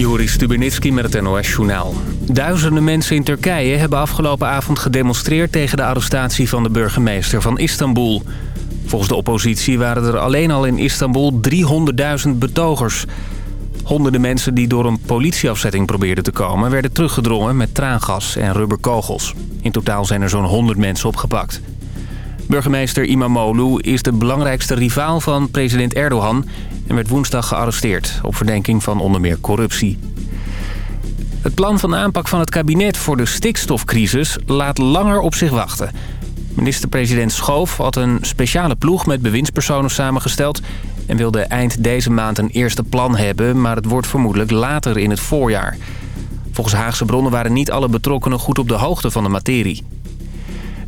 Joris Stubenitski met het NOS-journaal. Duizenden mensen in Turkije hebben afgelopen avond gedemonstreerd... tegen de arrestatie van de burgemeester van Istanbul. Volgens de oppositie waren er alleen al in Istanbul 300.000 betogers. Honderden mensen die door een politieafzetting probeerden te komen... werden teruggedrongen met traangas en rubberkogels. In totaal zijn er zo'n 100 mensen opgepakt. Burgemeester Imamoglu is de belangrijkste rivaal van president Erdogan... en werd woensdag gearresteerd op verdenking van onder meer corruptie. Het plan van aanpak van het kabinet voor de stikstofcrisis laat langer op zich wachten. Minister-president Schoof had een speciale ploeg met bewindspersonen samengesteld... en wilde eind deze maand een eerste plan hebben... maar het wordt vermoedelijk later in het voorjaar. Volgens Haagse bronnen waren niet alle betrokkenen goed op de hoogte van de materie.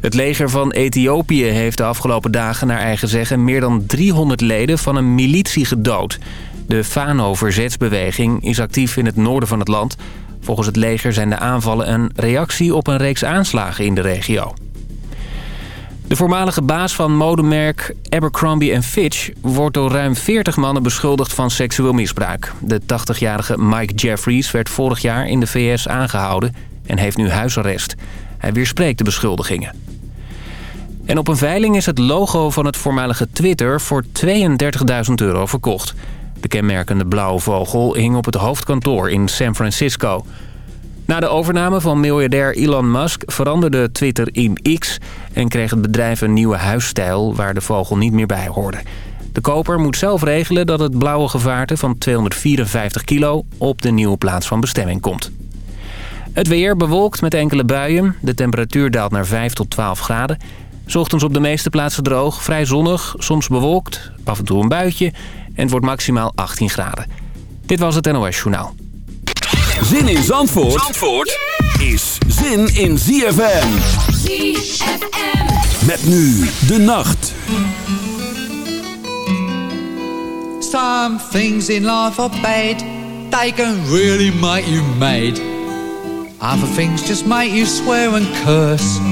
Het leger van Ethiopië heeft de afgelopen dagen naar eigen zeggen... meer dan 300 leden van een militie gedood. De Fano-verzetsbeweging is actief in het noorden van het land. Volgens het leger zijn de aanvallen een reactie op een reeks aanslagen in de regio. De voormalige baas van modemerk Abercrombie Fitch... wordt door ruim 40 mannen beschuldigd van seksueel misbruik. De 80-jarige Mike Jeffries werd vorig jaar in de VS aangehouden... en heeft nu huisarrest. Hij weerspreekt de beschuldigingen. En op een veiling is het logo van het voormalige Twitter voor 32.000 euro verkocht. De kenmerkende blauwe vogel hing op het hoofdkantoor in San Francisco. Na de overname van miljardair Elon Musk veranderde Twitter in X... en kreeg het bedrijf een nieuwe huisstijl waar de vogel niet meer bij hoorde. De koper moet zelf regelen dat het blauwe gevaarte van 254 kilo... op de nieuwe plaats van bestemming komt. Het weer bewolkt met enkele buien. De temperatuur daalt naar 5 tot 12 graden. Ochtends op de meeste plaatsen droog, vrij zonnig, soms bewolkt, af en toe een buitje... en het wordt maximaal 18 graden. Dit was het NOS Journaal. Zin in Zandvoort, Zandvoort is zin in ZFM. ZFM. Met nu de nacht. Some things in life are bad. They can really make you mad. Other things just make you swear and curse.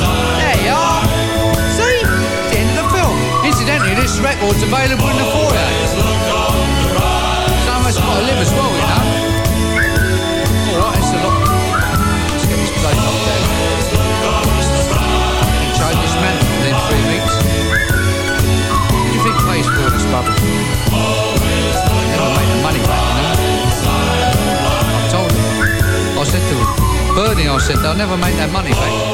There you are. See? It's the end of the film. Incidentally, this record's available in the foyer. Some of us got to live as well, you know. All right, it's a lot. This man within three weeks. You think? Never the money back. I told him. I said to him, Bernie, I said, they'll never make that money back.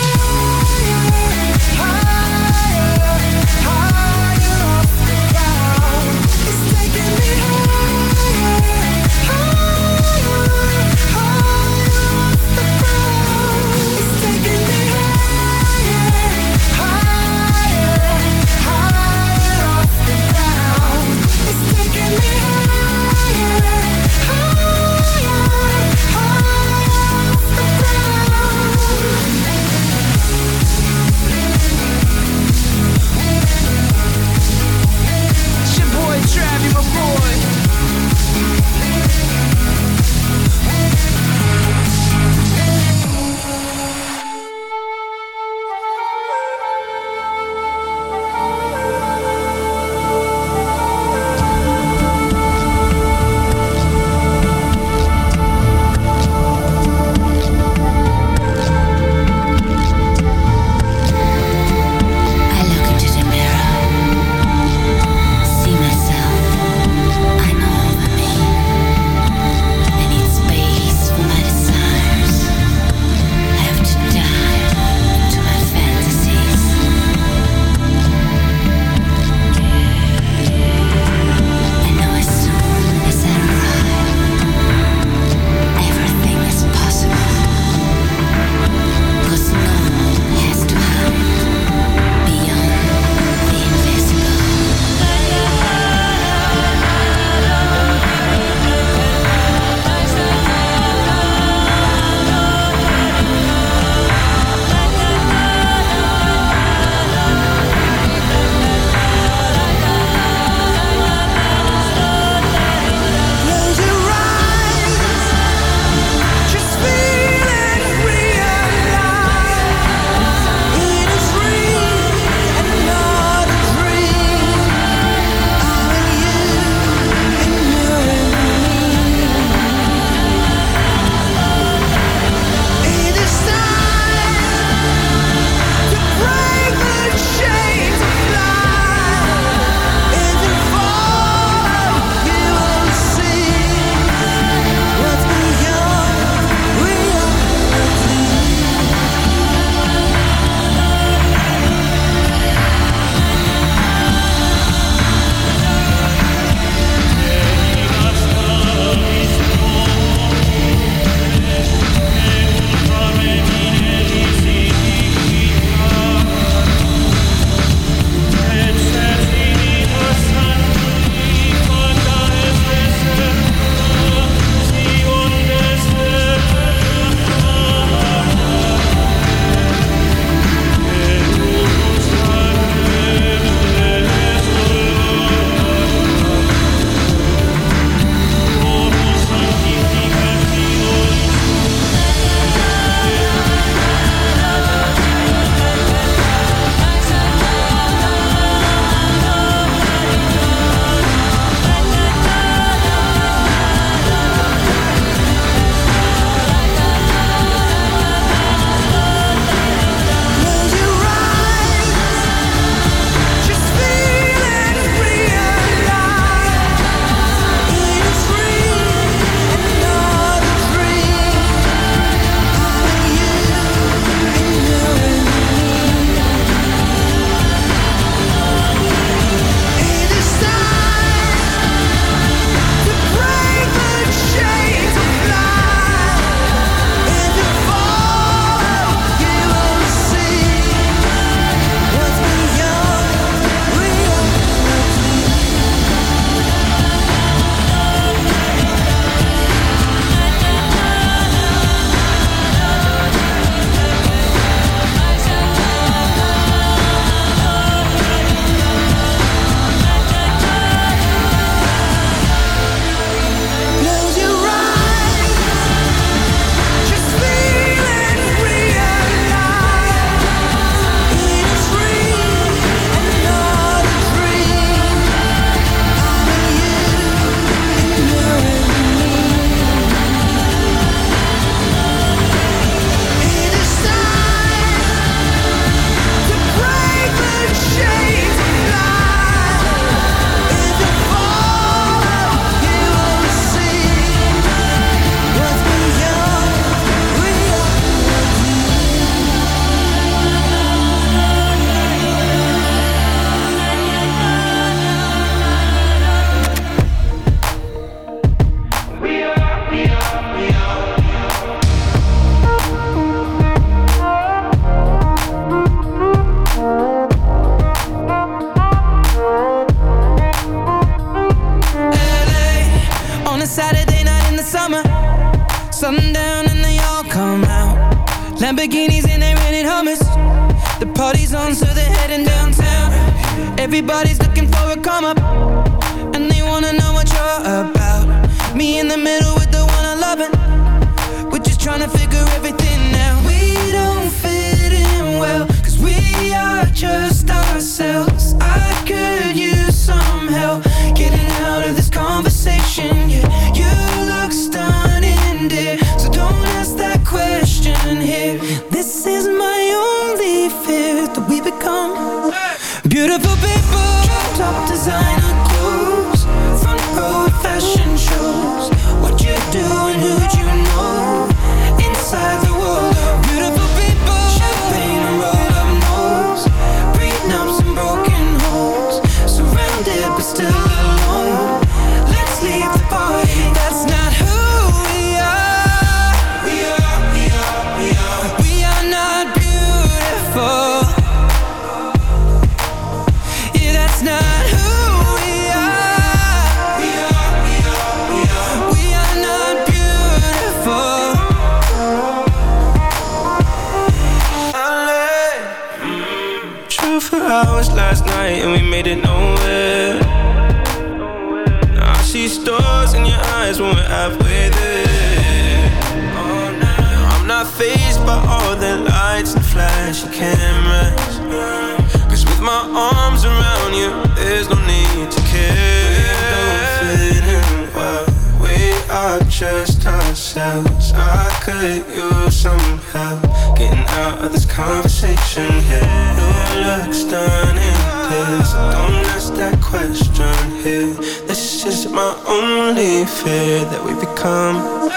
could use some help getting out of this conversation here. Your looks done in this. Don't ask that question here. This is my only fear that we become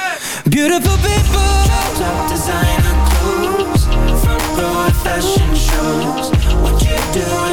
beautiful people. Top designer clothes, front row fashion shows. What you do?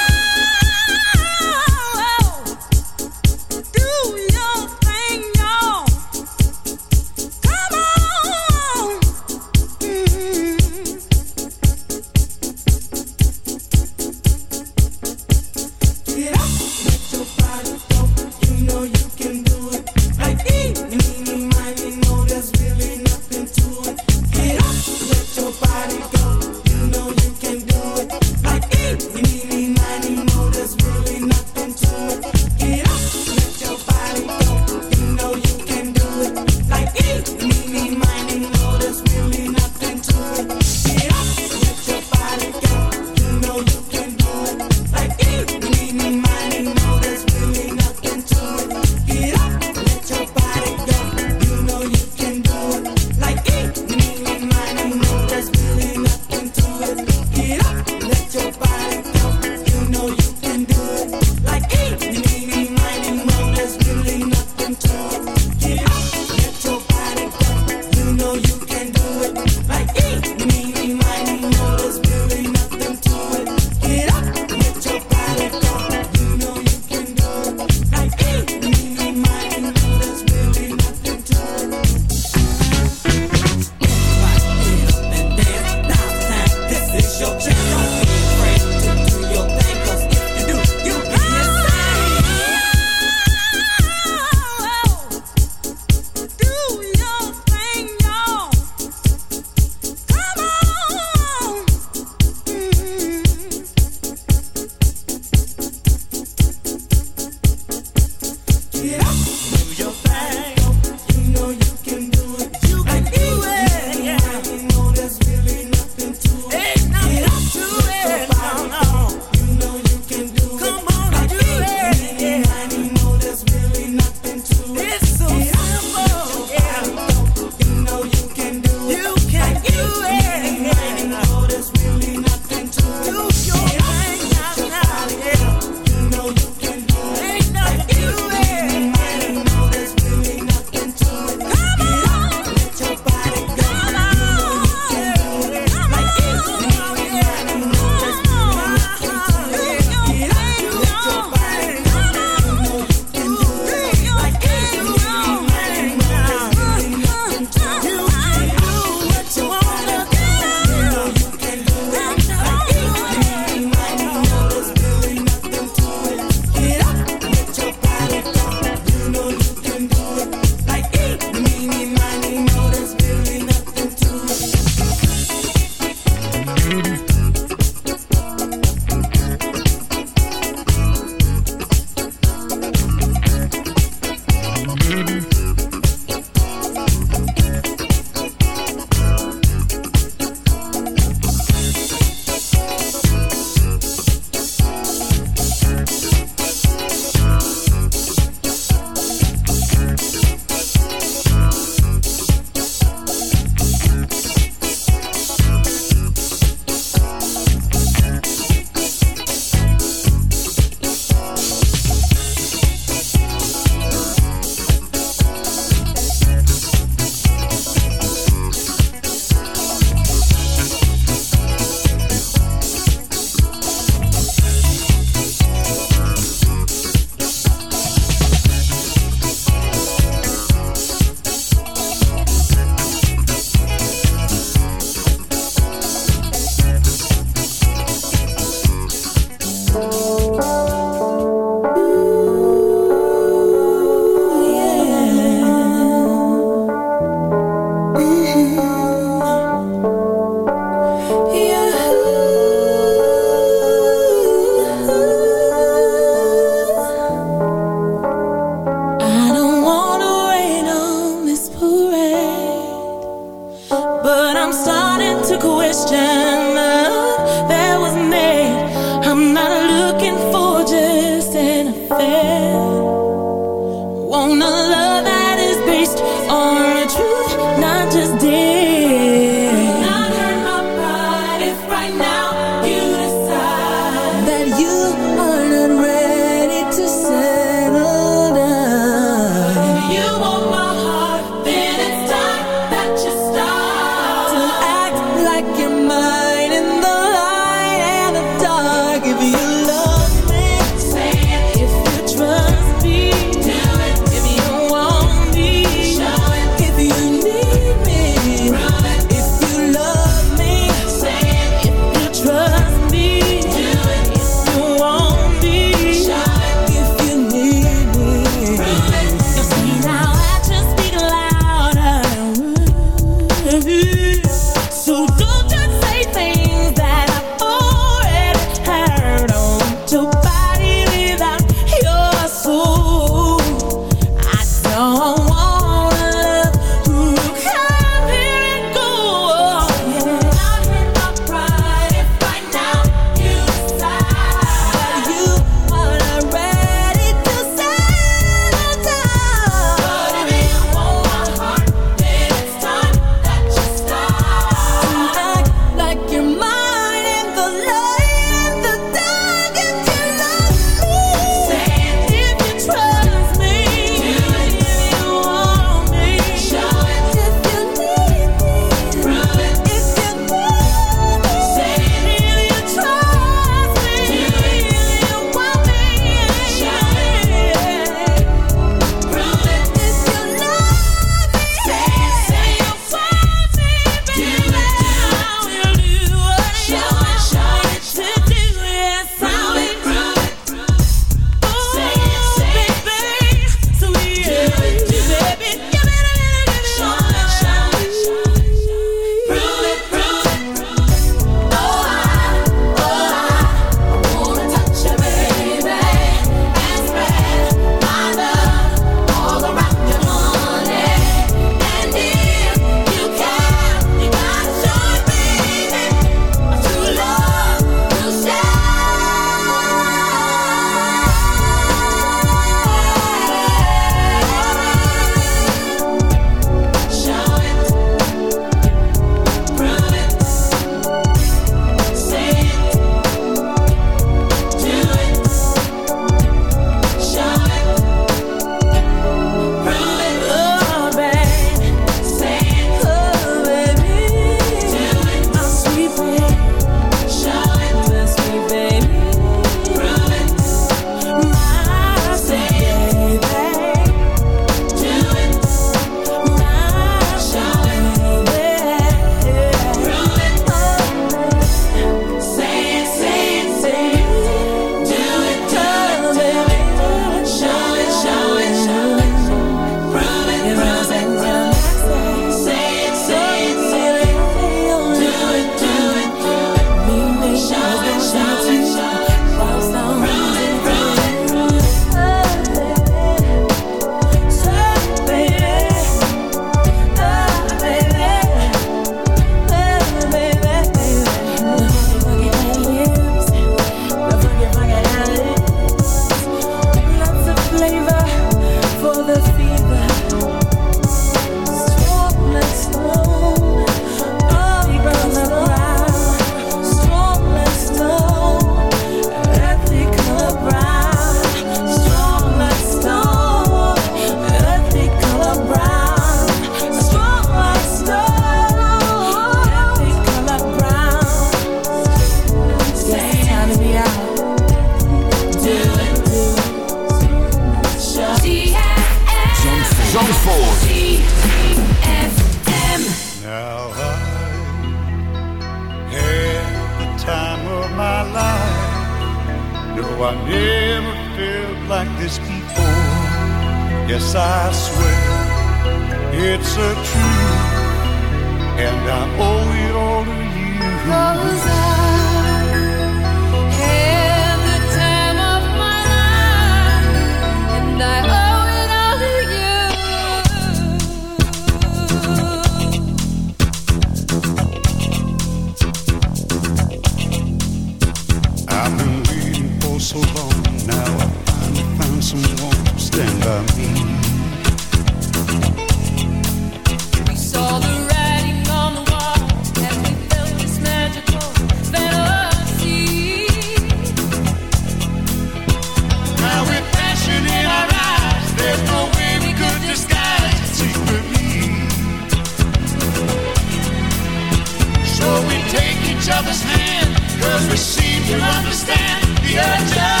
each other's hand, cause we seem to understand the urge of.